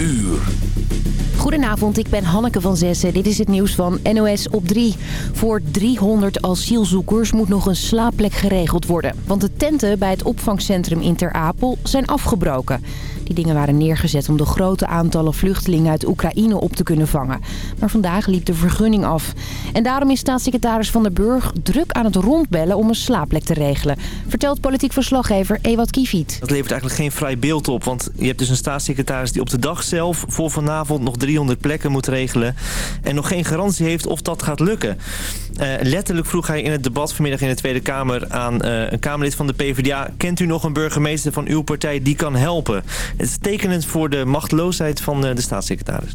uur. Goedenavond, ik ben Hanneke van Zessen. Dit is het nieuws van NOS op 3. Voor 300 asielzoekers moet nog een slaapplek geregeld worden. Want de tenten bij het opvangcentrum in Ter Apel zijn afgebroken. Die dingen waren neergezet om de grote aantallen vluchtelingen uit Oekraïne op te kunnen vangen. Maar vandaag liep de vergunning af. En daarom is staatssecretaris Van der Burg druk aan het rondbellen om een slaapplek te regelen. Vertelt politiek verslaggever Ewad Kiefiet. Dat levert eigenlijk geen vrij beeld op. Want je hebt dus een staatssecretaris die op de dag zelf voor vanavond nog 300 plekken moet regelen. En nog geen garantie heeft of dat gaat lukken. Uh, letterlijk vroeg hij in het debat vanmiddag in de Tweede Kamer aan uh, een Kamerlid van de PvdA... kent u nog een burgemeester van uw partij die kan helpen? Het is tekenend voor de machteloosheid van uh, de staatssecretaris.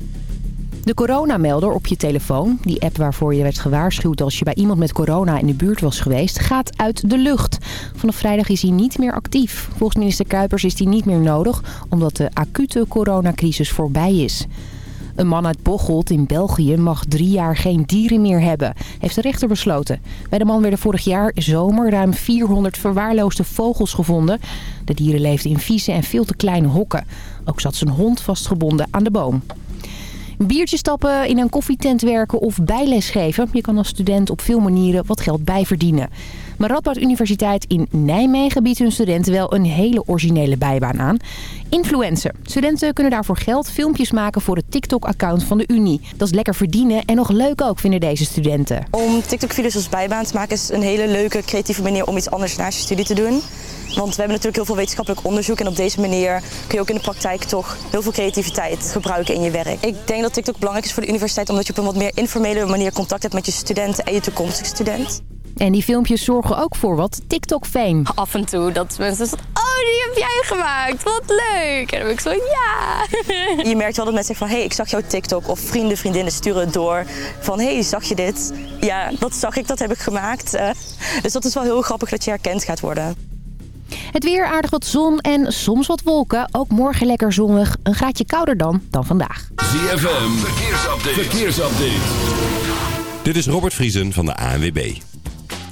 De coronamelder op je telefoon, die app waarvoor je werd gewaarschuwd als je bij iemand met corona in de buurt was geweest, gaat uit de lucht. Vanaf vrijdag is hij niet meer actief. Volgens minister Kuipers is die niet meer nodig, omdat de acute coronacrisis voorbij is. Een man uit Bocholt in België mag drie jaar geen dieren meer hebben, heeft de rechter besloten. Bij de man werden vorig jaar zomer ruim 400 verwaarloosde vogels gevonden. De dieren leefden in vieze en veel te kleine hokken. Ook zat zijn hond vastgebonden aan de boom. Biertje stappen, in een koffietent werken of bijles geven. Je kan als student op veel manieren wat geld bijverdienen. Maar Radboud Universiteit in Nijmegen biedt hun studenten wel een hele originele bijbaan aan. Influencer. Studenten kunnen daarvoor geld filmpjes maken voor het TikTok-account van de Unie. Dat is lekker verdienen en nog leuk ook, vinden deze studenten. Om TikTok-video's als bijbaan te maken is een hele leuke, creatieve manier om iets anders naast je studie te doen. Want we hebben natuurlijk heel veel wetenschappelijk onderzoek en op deze manier kun je ook in de praktijk toch heel veel creativiteit gebruiken in je werk. Ik denk dat TikTok belangrijk is voor de universiteit omdat je op een wat meer informele manier contact hebt met je studenten en je toekomstige student. En die filmpjes zorgen ook voor wat TikTok-fame. Af en toe dat mensen zeggen, oh die heb jij gemaakt, wat leuk. En dan ben ik zo, ja. Je merkt wel dat mensen zeggen van, hé hey, ik zag jouw TikTok. Of vrienden, vriendinnen sturen het door van, hé hey, zag je dit? Ja, dat zag ik, dat heb ik gemaakt. Dus dat is wel heel grappig dat je herkend gaat worden. Het weer aardig wat zon en soms wat wolken. Ook morgen lekker zonnig. Een graadje kouder dan dan vandaag. ZFM, verkeersupdate. verkeersupdate. Dit is Robert Vriesen van de ANWB.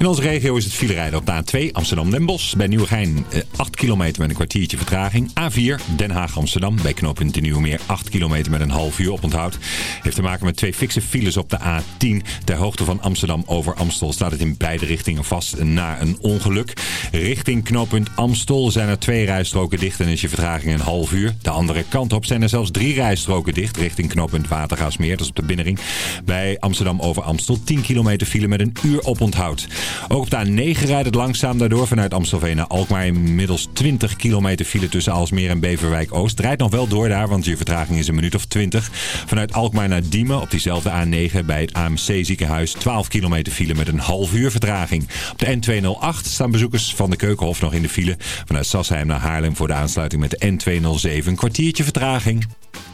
In onze regio is het filerijden op de A2 Amsterdam-Den Bosch. Bij Nieuwegein 8 eh, kilometer met een kwartiertje vertraging. A4 Den Haag-Amsterdam. Bij knooppunt Nieuwmeer 8 kilometer met een half uur oponthoud. Heeft te maken met twee fikse files op de A10. Ter hoogte van Amsterdam over Amstel staat het in beide richtingen vast na een ongeluk. Richting knooppunt Amstel zijn er twee rijstroken dicht en is je vertraging een half uur. De andere kant op zijn er zelfs drie rijstroken dicht richting knooppunt Watergaasmeer. Dat is op de binnenring. Bij Amsterdam over Amstel 10 kilometer file met een uur oponthoud. Ook op de A9 rijdt het langzaam daardoor vanuit Amstelveen naar Alkmaar. Inmiddels 20 kilometer file tussen Alsmeer en Beverwijk Oost. Rijdt nog wel door daar, want je vertraging is een minuut of 20. Vanuit Alkmaar naar Diemen op diezelfde A9 bij het AMC ziekenhuis. 12 kilometer file met een half uur vertraging. Op de N208 staan bezoekers van de Keukenhof nog in de file. Vanuit Sassheim naar Haarlem voor de aansluiting met de N207. Een kwartiertje vertraging.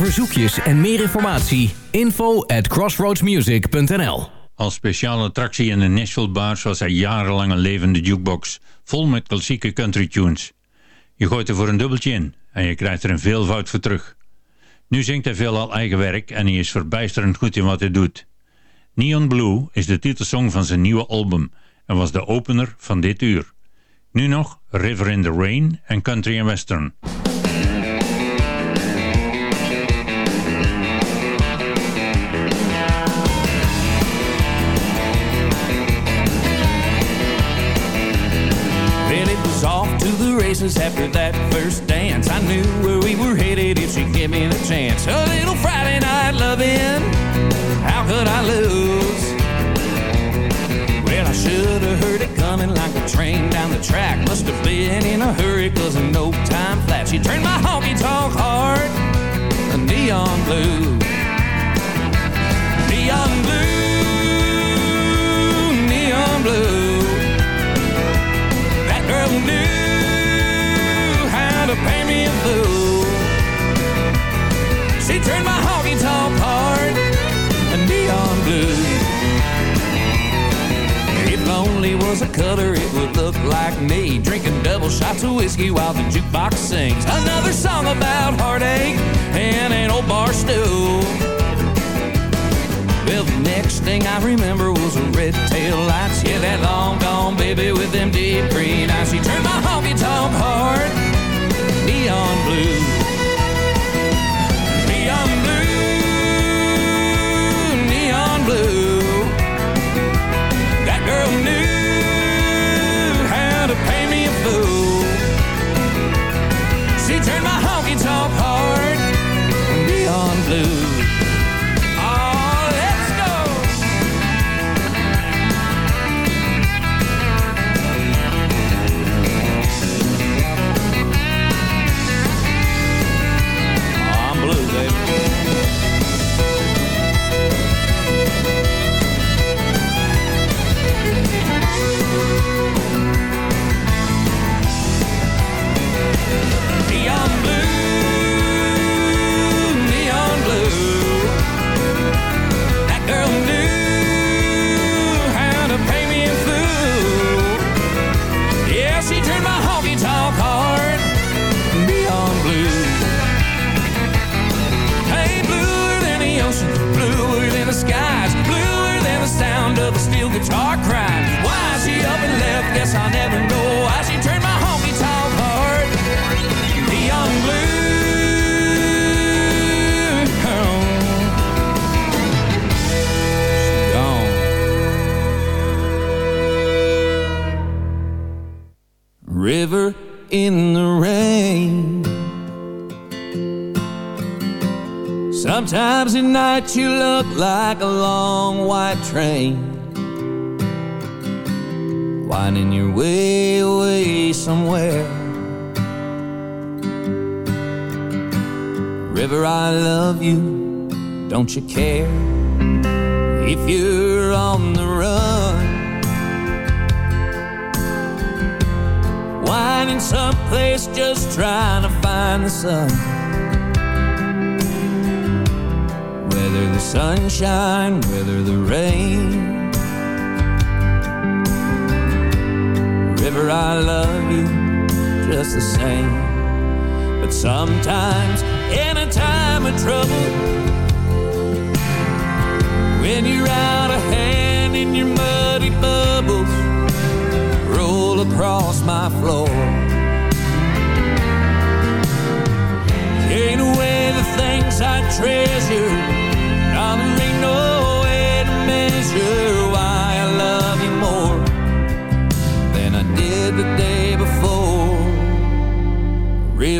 Verzoekjes en meer informatie, info at crossroadsmusic.nl Als speciale attractie in de Nashville Bars was hij jarenlang een levende jukebox, vol met klassieke country tunes. Je gooit er voor een dubbeltje in en je krijgt er een veelvoud voor terug. Nu zingt hij veelal eigen werk en hij is verbijsterend goed in wat hij doet. Neon Blue is de titelsong van zijn nieuwe album en was de opener van dit uur. Nu nog River in the Rain en Country and Western. Races after that first dance. I knew where we were headed if she'd give me the chance. A little Friday night loving, how could I lose? Well, I should have heard it coming like a train down the track. Must have been in a hurry, cause in no time flat. She turned my honky tonk heart a neon blue. Neon blue, was a color, it would look like me. Drinking double shots of whiskey while the jukebox sings. Another song about heartache and an old bar stool. Well, the next thing I remember was a red tail lights. Yeah, that long gone baby with them deep green eyes. She turned my honky tonk heart neon blue. I love you just the same. But sometimes, in a time of trouble, when you're out of hand and your muddy bubbles roll across my floor, ain't away the things I treasure. There ain't no way to measure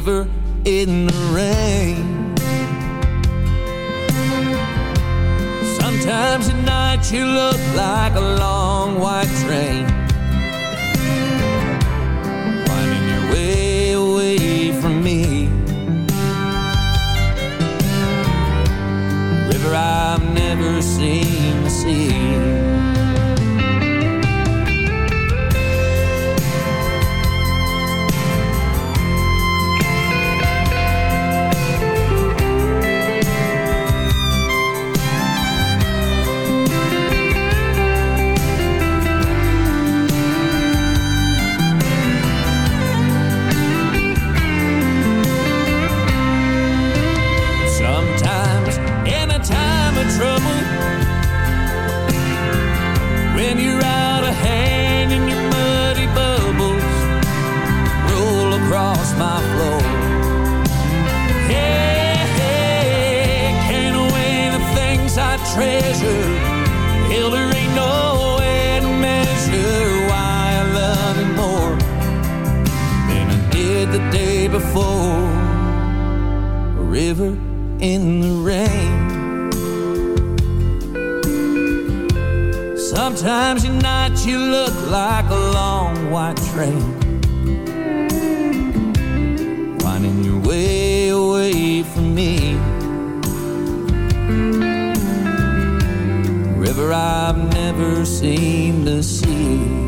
River in the rain. Sometimes at night you look like a long white train. Winding your way away from me. River I've never seen the sea. Before a river in the rain. Sometimes at night you look like a long white train. Winding your way away from me. River I've never seen the sea.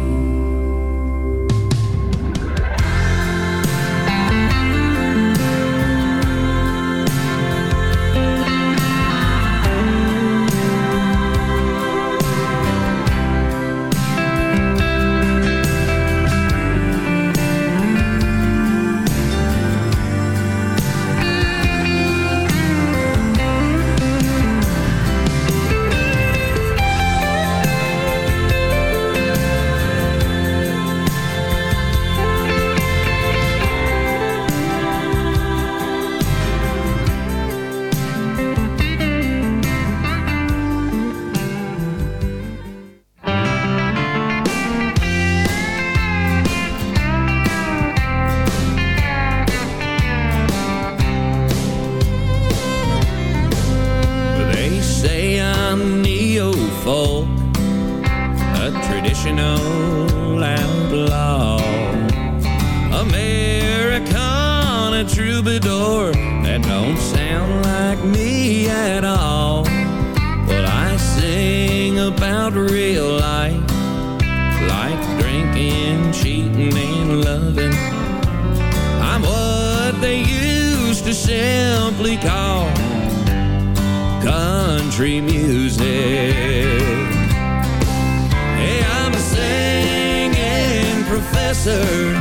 Professor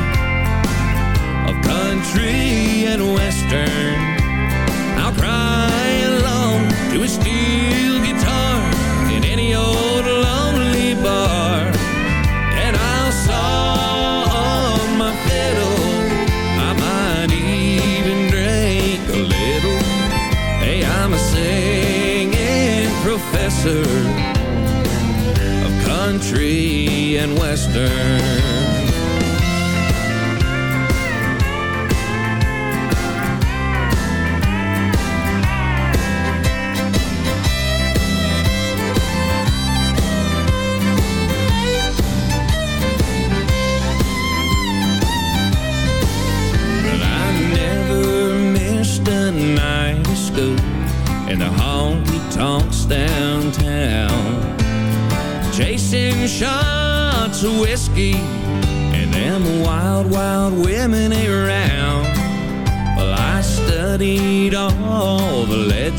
of country and western. I'll cry along to a steel guitar in any old lonely bar. And I'll saw on my fiddle. I might even drink a little. Hey, I'm a singing professor of country and western.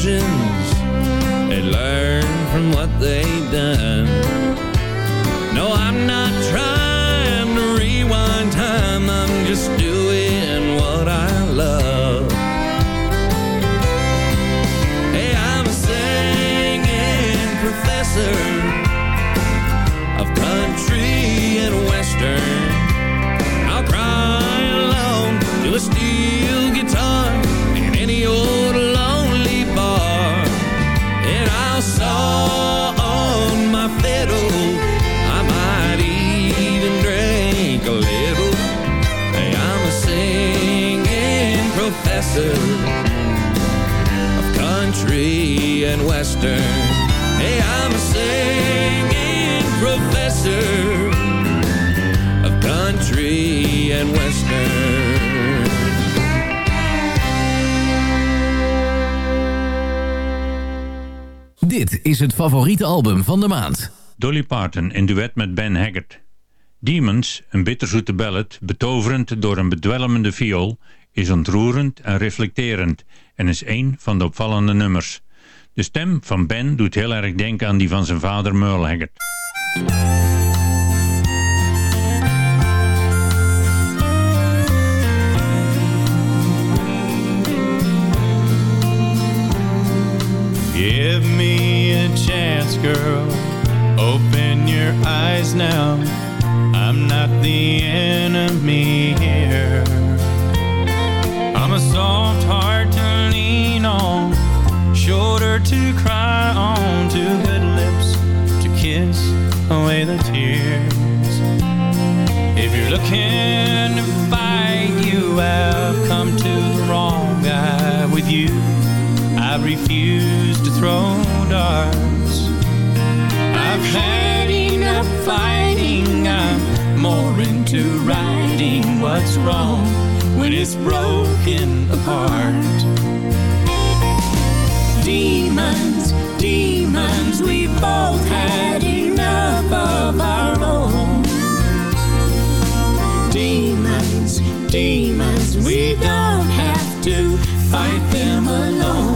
Legends and learned from what they've done. Professor of country and western. Hey, I'm a singing professor of country and western. Dit is het favoriete album van de maand. Dolly Parton in duet met Ben Haggard. Demons, een bitterzoete ballad, betoverend door een bedwelmende viool, is ontroerend en reflecterend en is een van de opvallende nummers. De stem van Ben doet heel erg denken aan die van zijn vader Merle Haggard. Give me a chance, girl. Open your eyes now. I'm not the enemy here. Soft heart to lean on, shoulder to cry on, two good lips to kiss away the tears. If you're looking to fight, you have come to the wrong guy with you. I refuse to throw darts. I've had enough fighting. I'm more into righting what's wrong when it's broken apart. Demons, demons, we've both had enough of our own. Demons, demons, we don't have to fight them alone.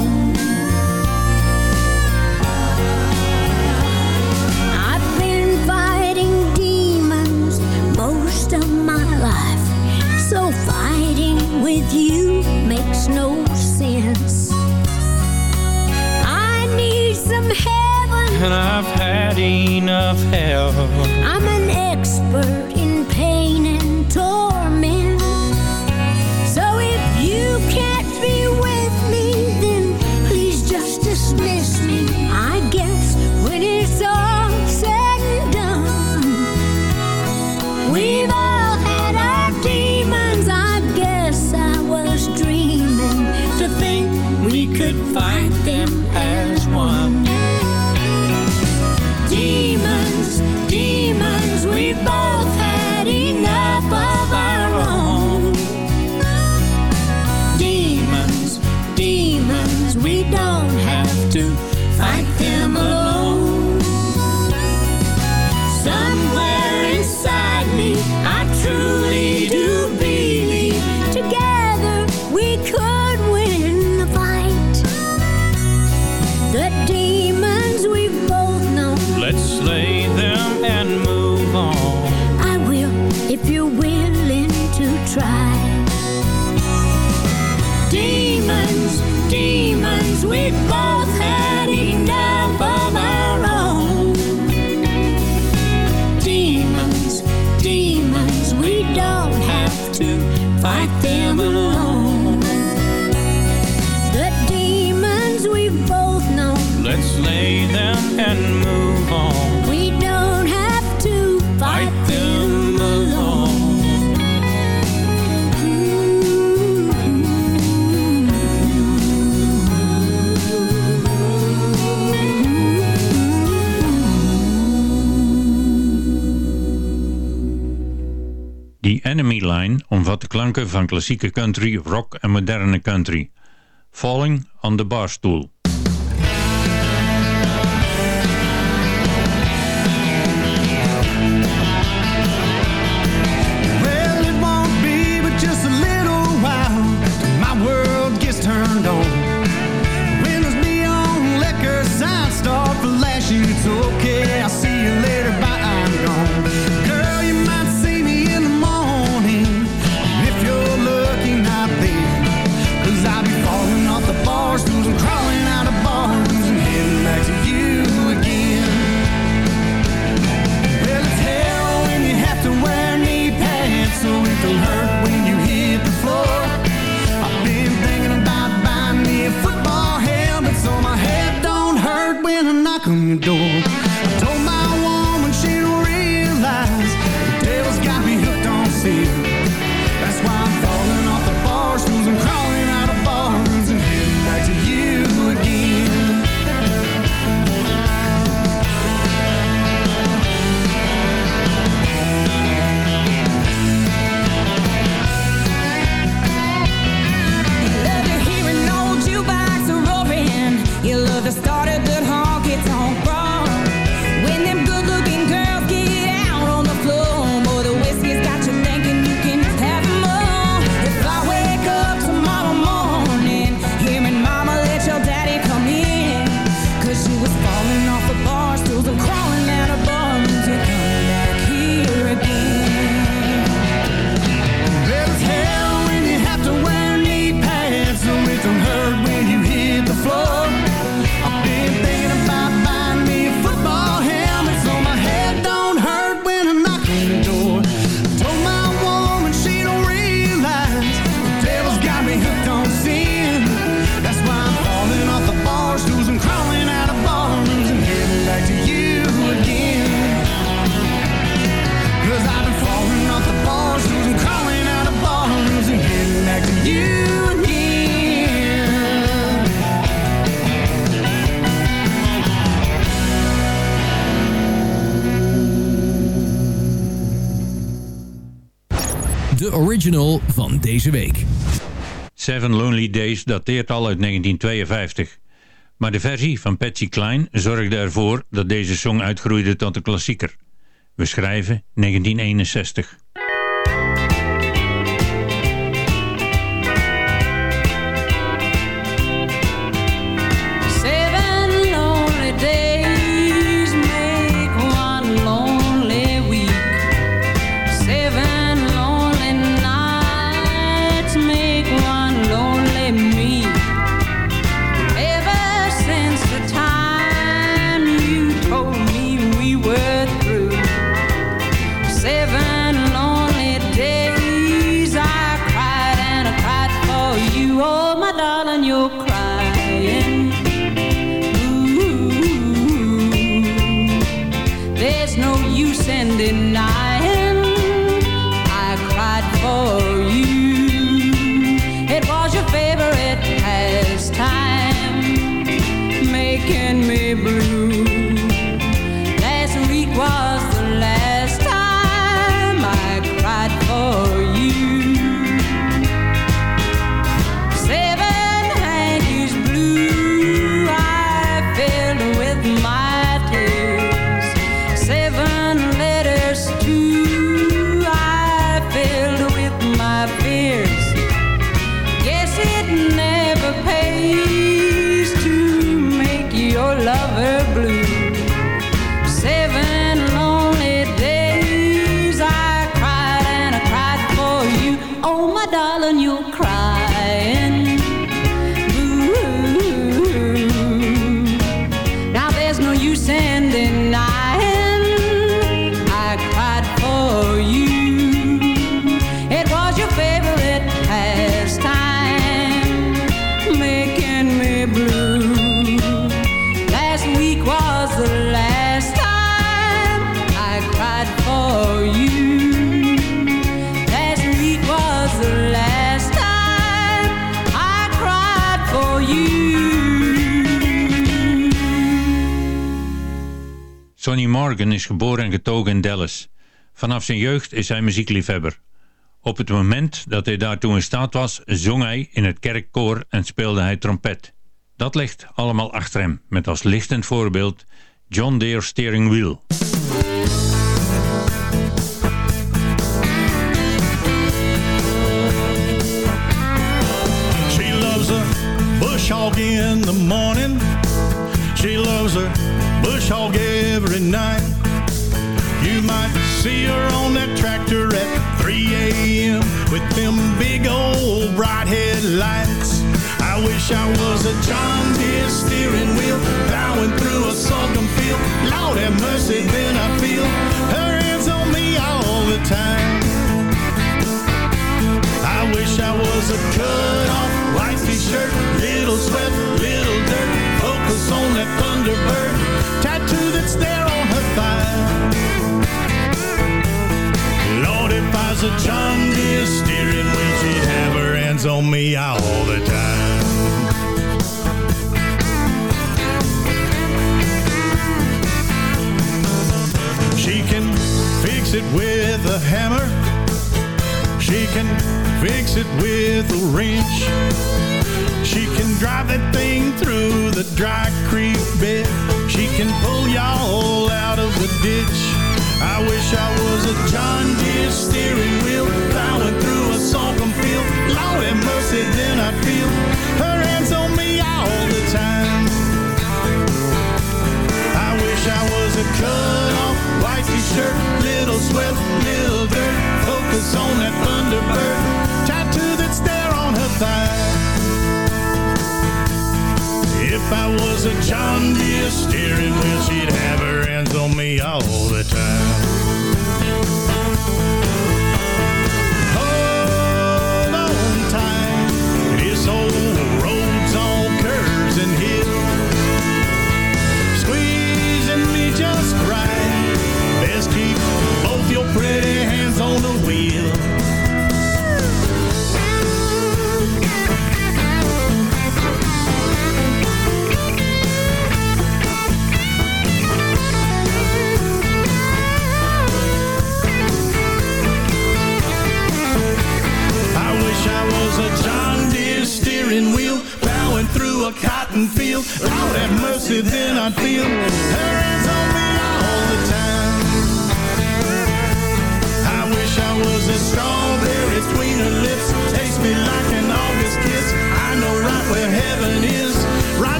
omvat de klanken van klassieke country, rock en moderne country. Falling on the Barstool. van deze week. Seven Lonely Days dateert al uit 1952. Maar de versie van Patsy Klein zorgde ervoor dat deze song uitgroeide tot een klassieker. We schrijven 1961. Morgan is geboren en getogen in Dallas. Vanaf zijn jeugd is hij muziekliefhebber. Op het moment dat hij daartoe in staat was, zong hij in het kerkkoor en speelde hij trompet. Dat ligt allemaal achter hem, met als lichtend voorbeeld John Deere Steering Wheel. In the. Every. You might see her on that tractor at 3 a.m. with them big old bright headlights. I wish I was a John Deere steering wheel plowing through a sorghum field. Lord have mercy, then I feel her hands on me all the time. I wish I was a cut off white t-shirt, little sweat, little dirt. Focus on that Thunderbird was a John Deere steering wheel, she'd have her hands on me all the time. She can fix it with a hammer. She can fix it with a wrench. She can drive that thing through the dry creek bed. She can pull y'all out of the ditch. I wish I was a John Deere steering wheel plowing through a sorghum field. Lord have mercy, then I'd feel her hands on me all the time. I wish I was a cut off white t-shirt, little sweat, little dirt. Focus on that Thunderbird tattoo that's there on her thigh. If I was a John Deere steering wheel, she'd have her hands on me all the time. Hold on tight, this old road's all curves and hills. Squeezing me just right. Best keep both your pretty hands on the wheel.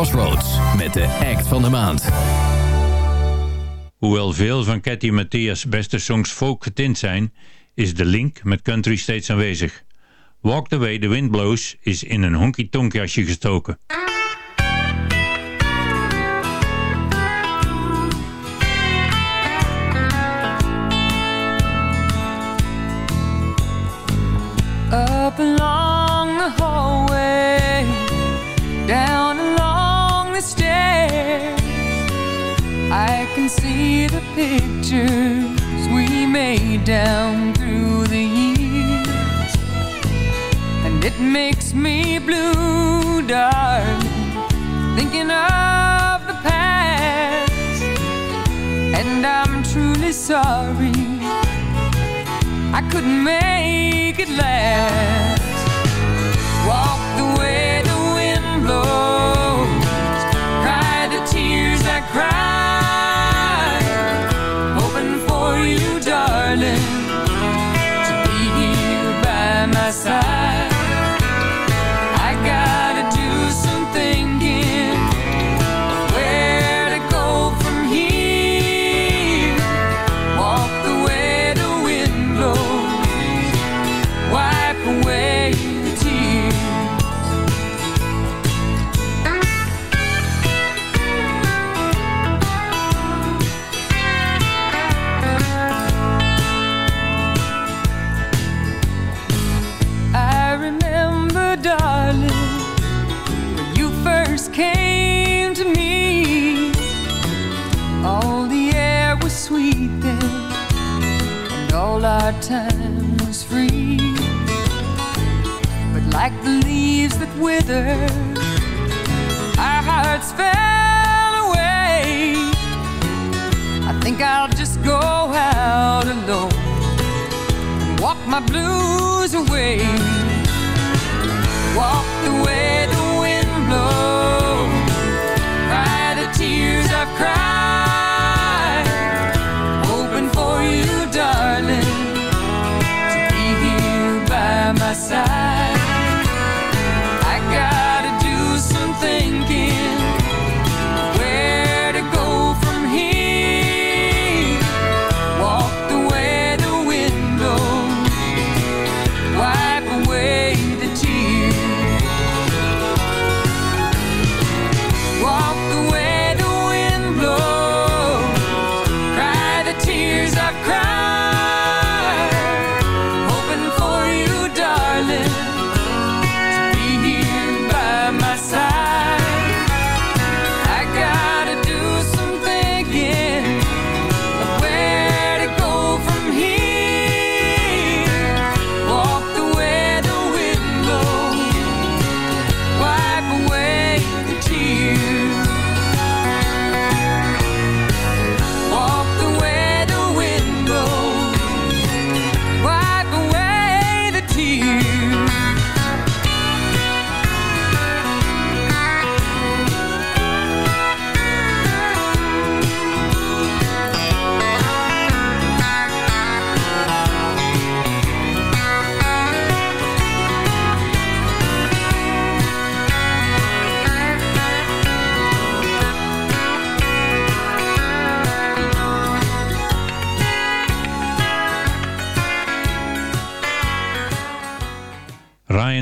Crossroads met de act van de maand. Hoewel veel van Cathy Mathias' beste songs folk getint zijn, is de link met country steeds aanwezig. Walk the Way the Wind Blows is in een honky-tonk jasje gestoken. See the pictures we made down through the years. And it makes me blue, darling, thinking of the past. And I'm truly sorry I couldn't make it last. Walk the way the wind blows, cry the tears I cried, our time was free. But like the leaves that wither, our hearts fell away. I think I'll just go out alone and walk my blues away. Walk the way the wind blows. inside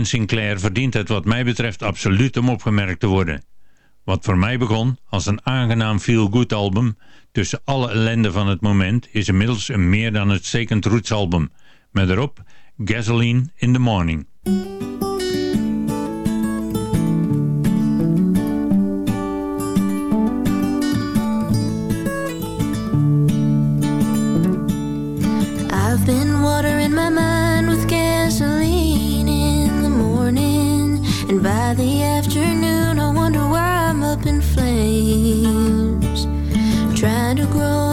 Sinclair verdient het wat mij betreft absoluut om opgemerkt te worden. Wat voor mij begon als een aangenaam feel-good album tussen alle ellende van het moment is inmiddels een meer dan het uitstekend roots album. Met erop Gasoline in the Morning. I've been watering my mind afternoon, I wonder why I'm up in flames. Trying to grow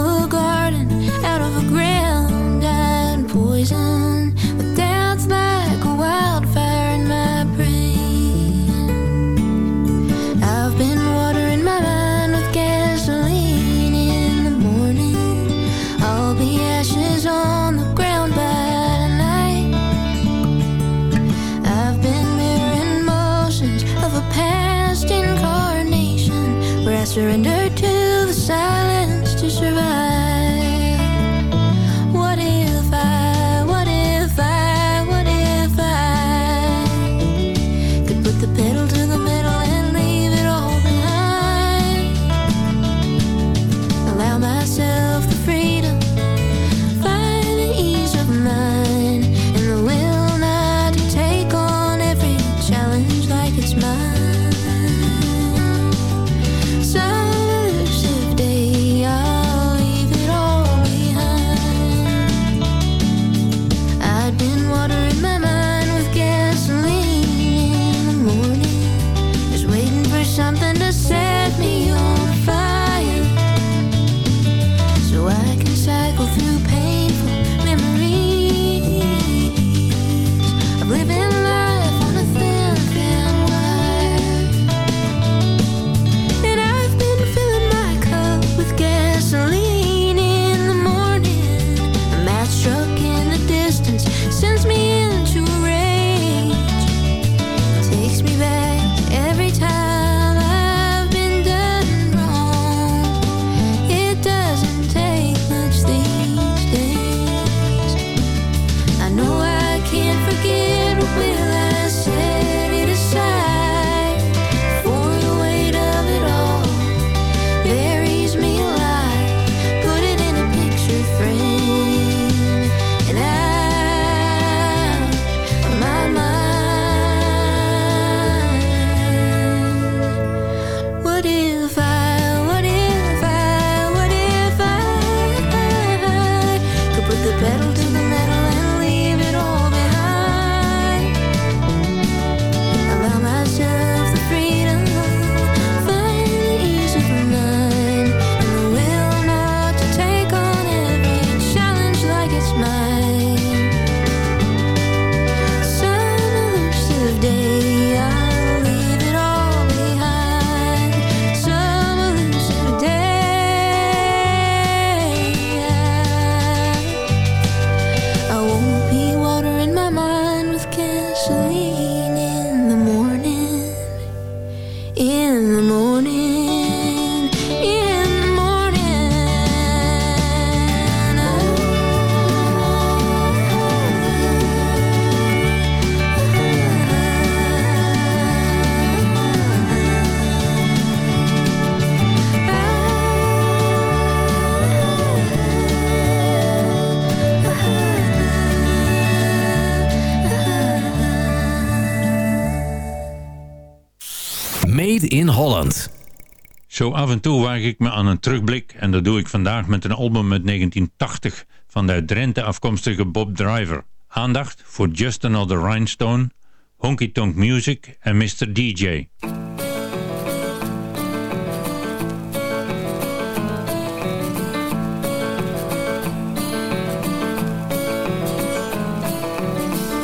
Zo af en toe waag ik me aan een terugblik en dat doe ik vandaag met een album uit 1980 van de uit Drenthe afkomstige Bob Driver. Aandacht voor Just Another Rhinestone, Honky Tonk Music en Mr. DJ.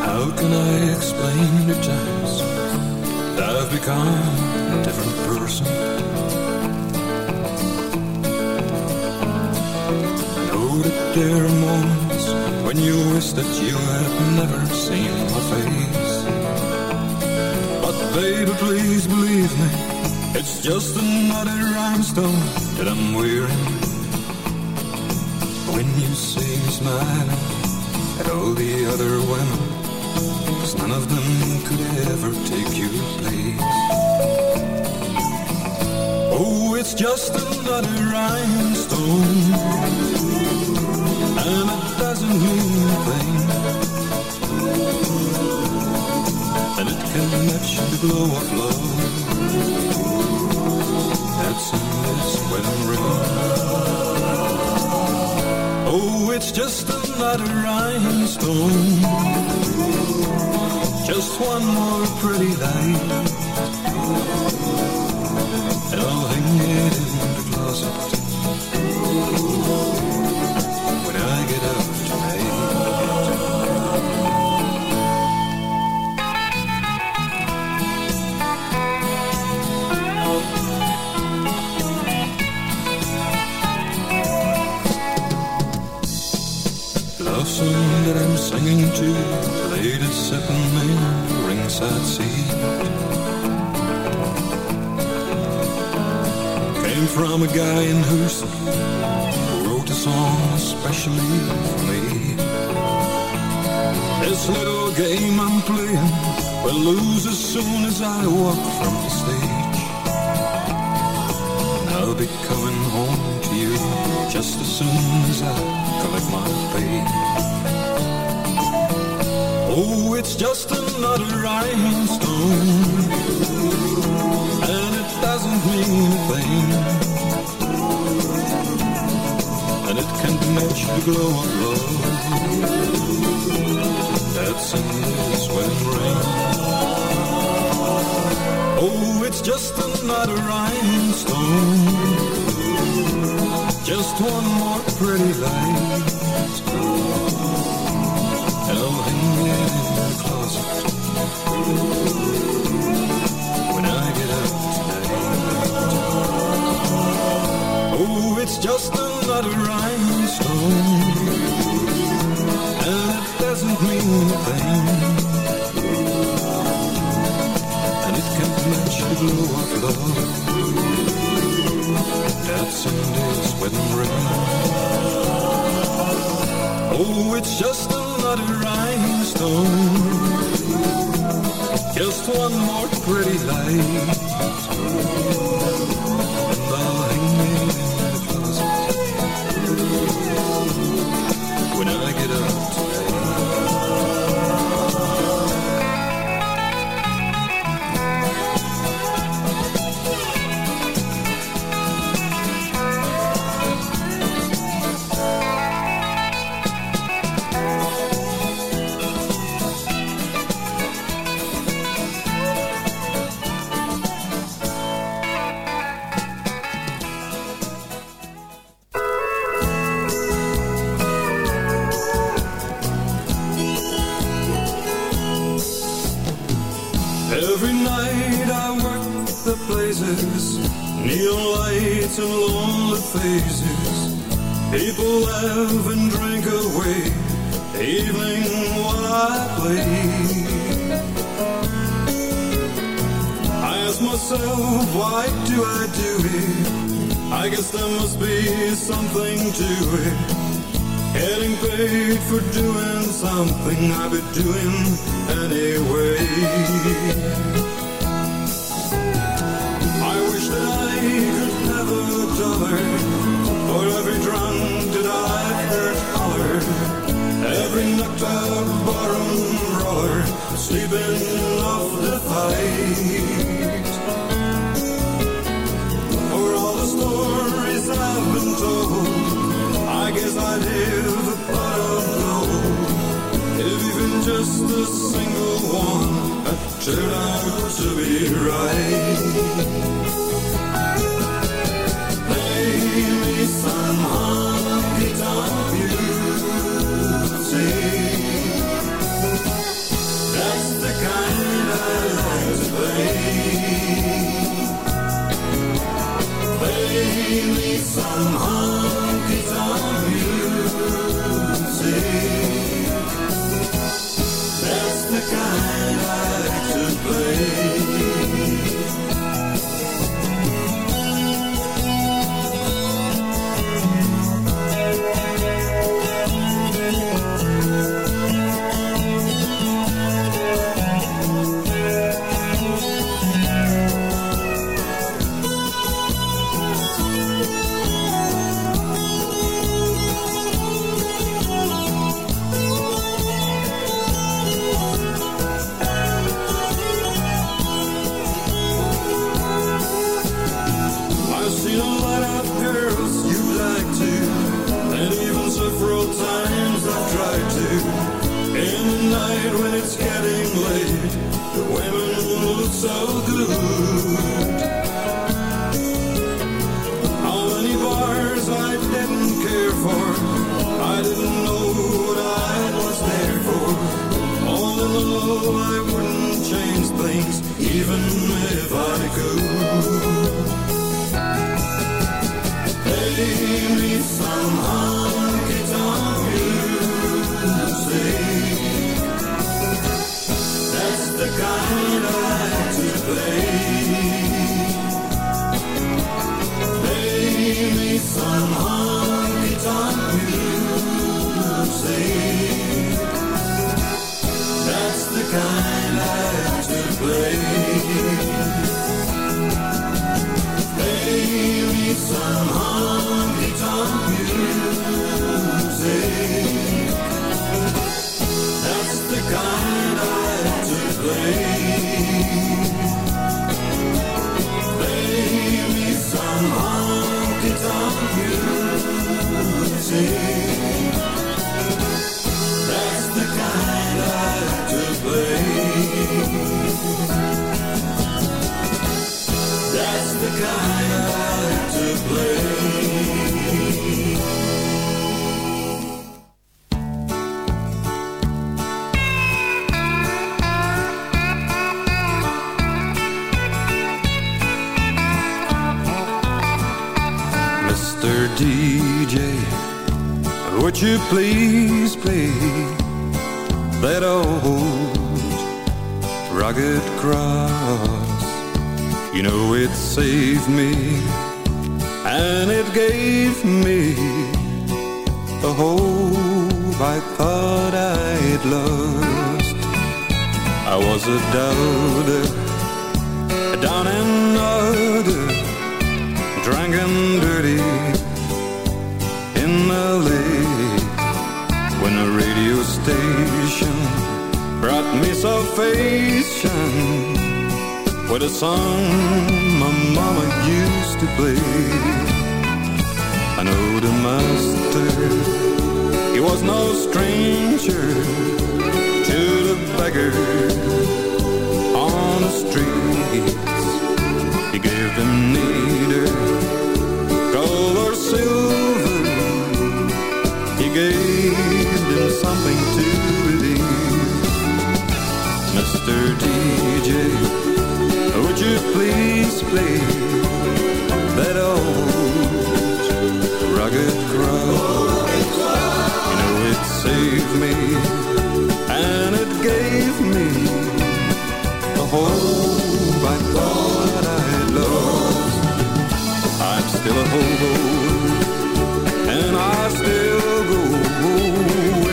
How can I explain the times I've become a different person? There are moments when you wish that you had never seen my face. But baby, please believe me, it's just another rhinestone that I'm wearing. When you see me smiling at all the other women 'cause none of them could ever take your place. Oh, it's just another rhinestone, and it doesn't mean a thing. And it can match the glow of love that's in this wedding ring. Oh, it's just another rhinestone. Just one more pretty light. And I'll hang it in the closet. That I'm singing to sitting in the ringside seat. Came from a guy in Houston who wrote a song especially for me. This little game I'm playing will lose as soon as I walk from the stage. I'll be coming just as soon as I collect my pay. Oh, it's just another rhinestone, and it doesn't mean a thing. And it can't match the glow of love that's in this wedding ring. Oh, it's just another rhinestone. Just one more pretty light. I'll hang it in the closet When I get up tonight. Oh, it's just another rhinestone. And it doesn't mean a thing. And it can't match the glow of love that's in this wedding ring. Oh, it's just another rhinestone. Just one more pretty light. And I'll and lonely faces. People laugh and drink away the evening while I play. I ask myself, why do I do it? I guess there must be something to it. Getting paid for doing something I've been doing anyway. A for every drunk that I've holler, every knocked out barroom roller, sleeping off the fight. For all the stories I've been told, I guess I'd have a pot of gold. If even just a single one turned out to be right. Play. Me some honky-tonk music. That's the kind I like to. Mr. DJ, would you please play that old rugged cross? You know it saved me and it gave me The hope I thought I'd lost. I was a doubter, down and outer, drank and dirty in LA when a radio station brought me salvation with a song my mama used to play. I know the master, he was no stranger to the beggar on the streets. He gave them neither gold or silver. He gave them something to believe. Mr. DJ, you please play that old rugged cross? You know it saved me and it gave me the hope I thought I had lost. I'm still a hobo and I still go.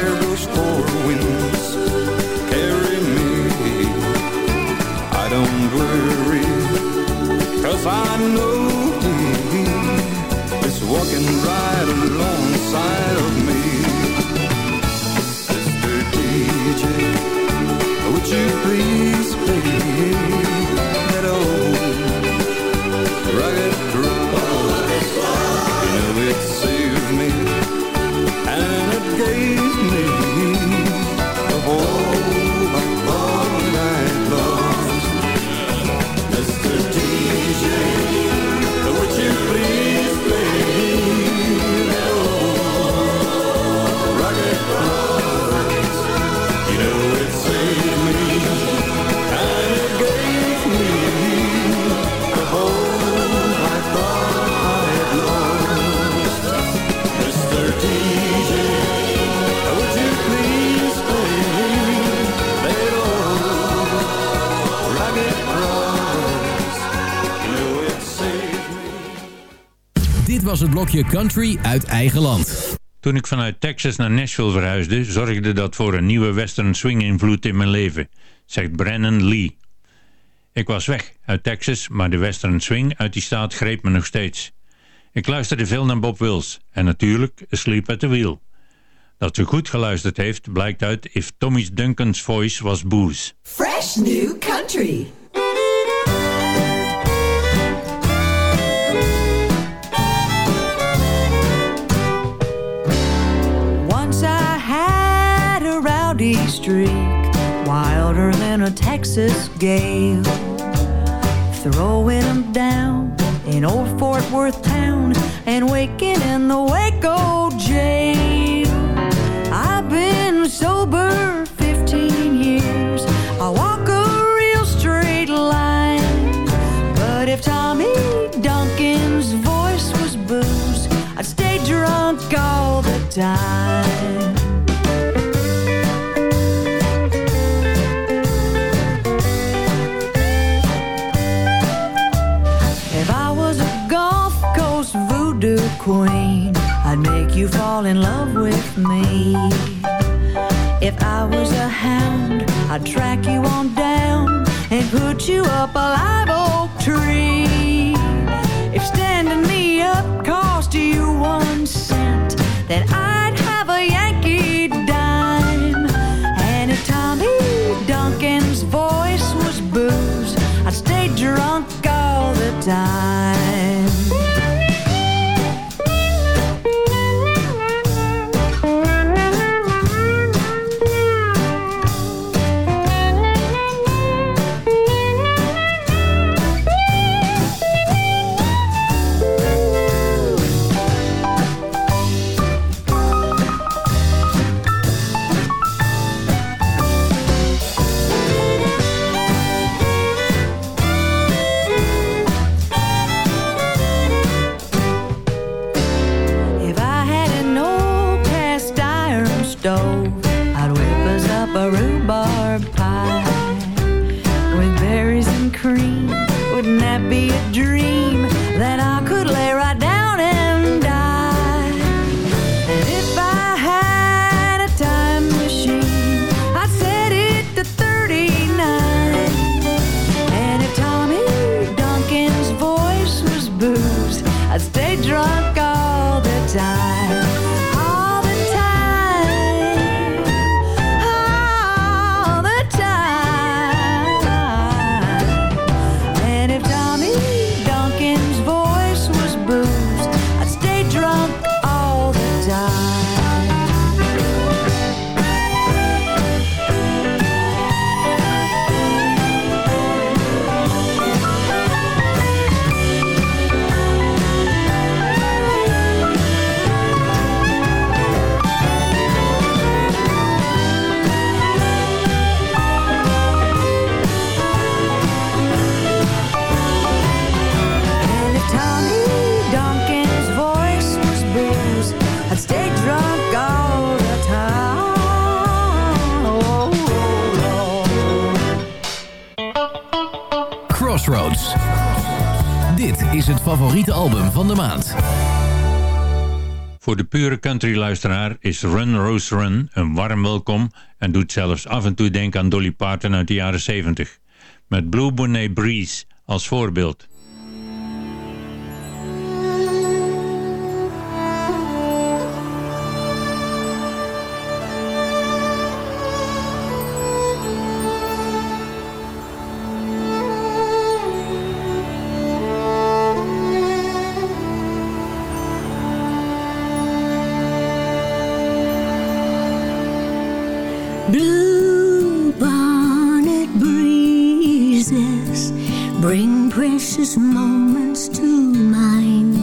Was het blokje Country uit eigen land. Toen ik vanuit Texas naar Nashville verhuisde, zorgde dat voor een nieuwe western swing invloed in mijn leven, zegt Brennan Lee. Ik was weg uit Texas, maar de western swing uit die staat greep me nog steeds. Ik luisterde veel naar Bob Wills en natuurlijk Asleep at the Wheel. Dat ze goed geluisterd heeft blijkt uit If Tommy's Duncan's Voice Was Booze. Fresh new country. Streak, wilder than a Texas gale. Throwing 'em down in old Fort Worth town and waking in the Waco jail. I've been sober 15 years. I walk a real straight line. But if Tommy Duncan's voice was booze, I'd stay drunk all the time. Queen, I'd make you fall in love with me. If I was a hound, I'd track you on down and put you up a live oak tree. If standing me up cost you one cent, then I'd have a Yankee dime. And if Tommy Duncan's voice was booze, I'd stay drunk all the time. Pure country luisteraar is Run Rose Run een warm welkom en doet zelfs af en toe denken aan Dolly Parton uit de jaren 70. Met Blue Bonnet Breeze als voorbeeld. Moments to mind.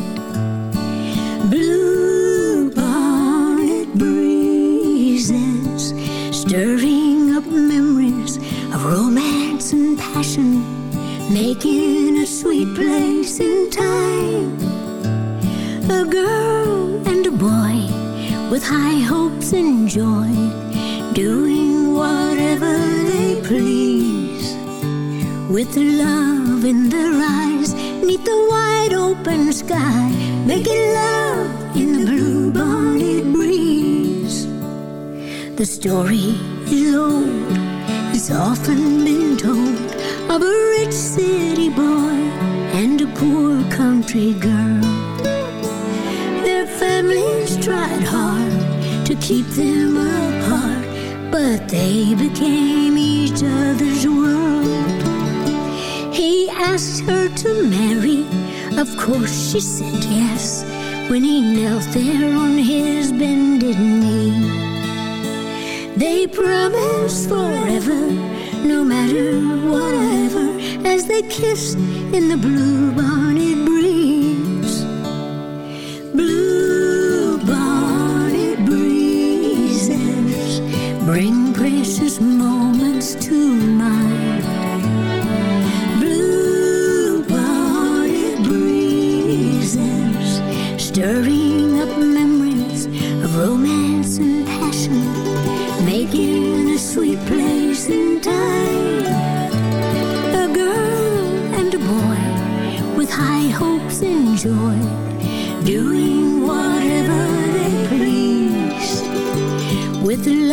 Blue bonnet breezes stirring up memories of romance and passion, making a sweet place in time. A girl and a boy with high hopes and joy, doing whatever they please. With love in their eyes, neath the wide open sky, making love in the blue bonnet breeze. The story is old, it's often been told of a rich city boy and a poor country girl. Their families tried hard to keep them apart, but they became each other's world. He asked her to marry, of course she said yes, when he knelt there on his bended knee. They promised forever, no matter whatever, as they kissed in the blue bonnet breeze. Blue bonnet breezes bring precious moments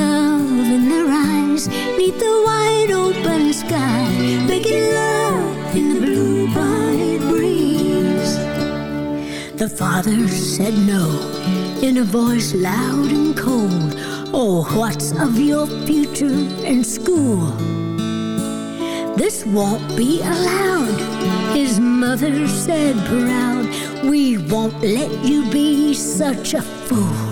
love in their eyes, neath the wide open sky, making love in the blue bonnet breeze. The father said no in a voice loud and cold. Oh, what's of your future in school? This won't be allowed, his mother said proud. We won't let you be such a fool.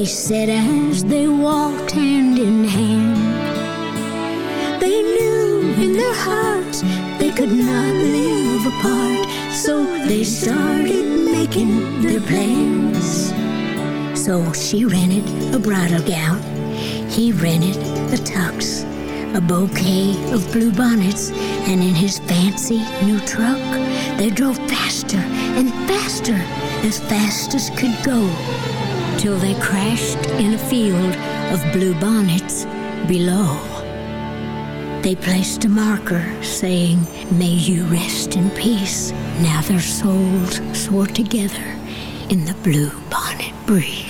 They said as they walked hand in hand. They knew in their hearts they could not live apart, so they started making their plans. So she rented a bridal gown, he rented a tux, a bouquet of blue bonnets, and in his fancy new truck, they drove faster and faster, as fast as could go, till they crashed in a field of blue bonnets below. They placed a marker saying, May you rest in peace. Now their souls soar together in the blue bonnet breeze.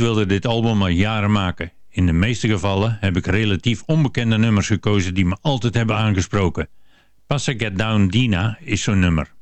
Wilde dit album al jaren maken. In de meeste gevallen heb ik relatief onbekende nummers gekozen die me altijd hebben aangesproken. Passa Get Down Dina is zo'n nummer.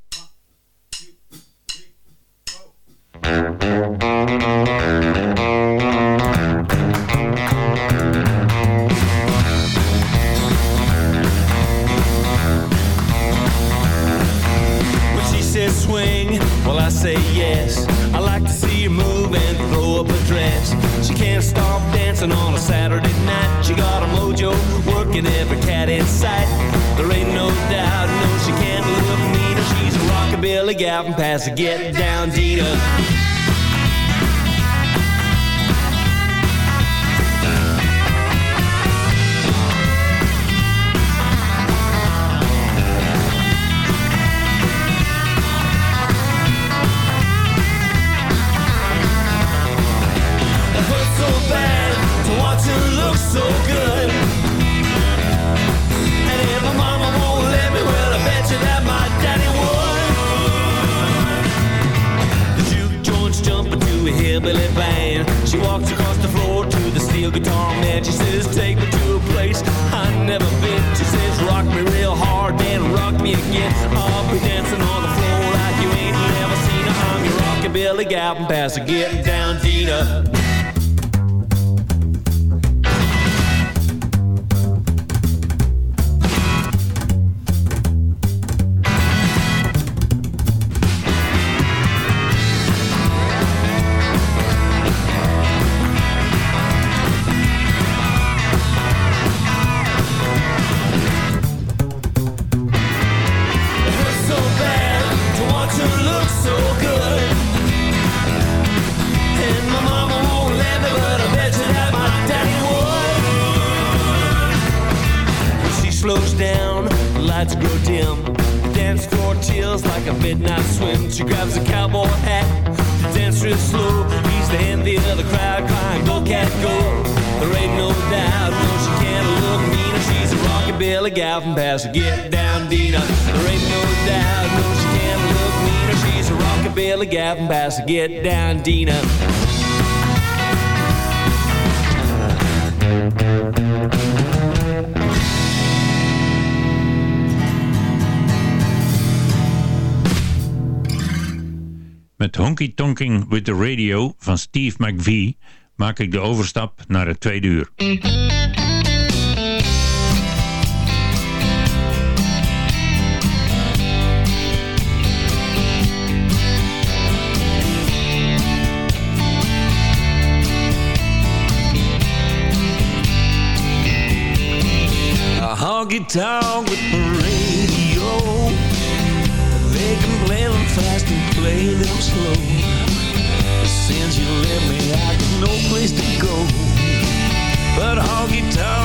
Rockabilly gal from Pasadena. Getting down, Dina. Pasadena. Get down, Dina. Met Honky Tonking with the Radio van Steve McVie maak ik de overstap naar het tweede uur. Honky tonk with the radio. They can play them fast and play them slow. Since you left me, I got no place to go. But honky tonk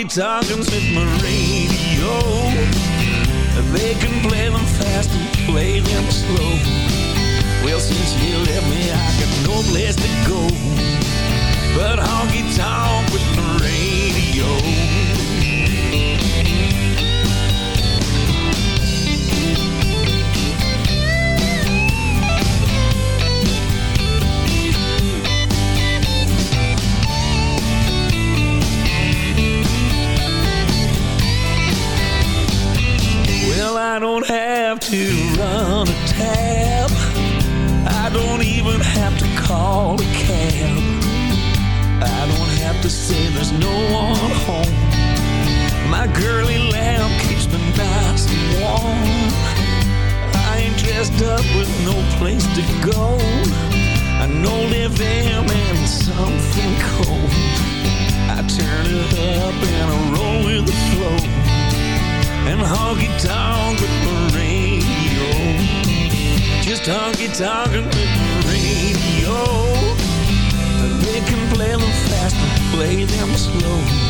Honky talking with my radio. They can play them fast and play them slow. Well, since you left me, I got no place to go but tonk with the radio. I don't have to run a tab. I don't even have to call a cab. I don't have to say there's no one home. My girly lamp keeps me nice and warm. I ain't dressed up with no place to go. I know live them and something cold. I turn it up and I roll with the flow. And honky tonk with the radio. Just honky tonkin' with the radio. They can play them fast and play them slow.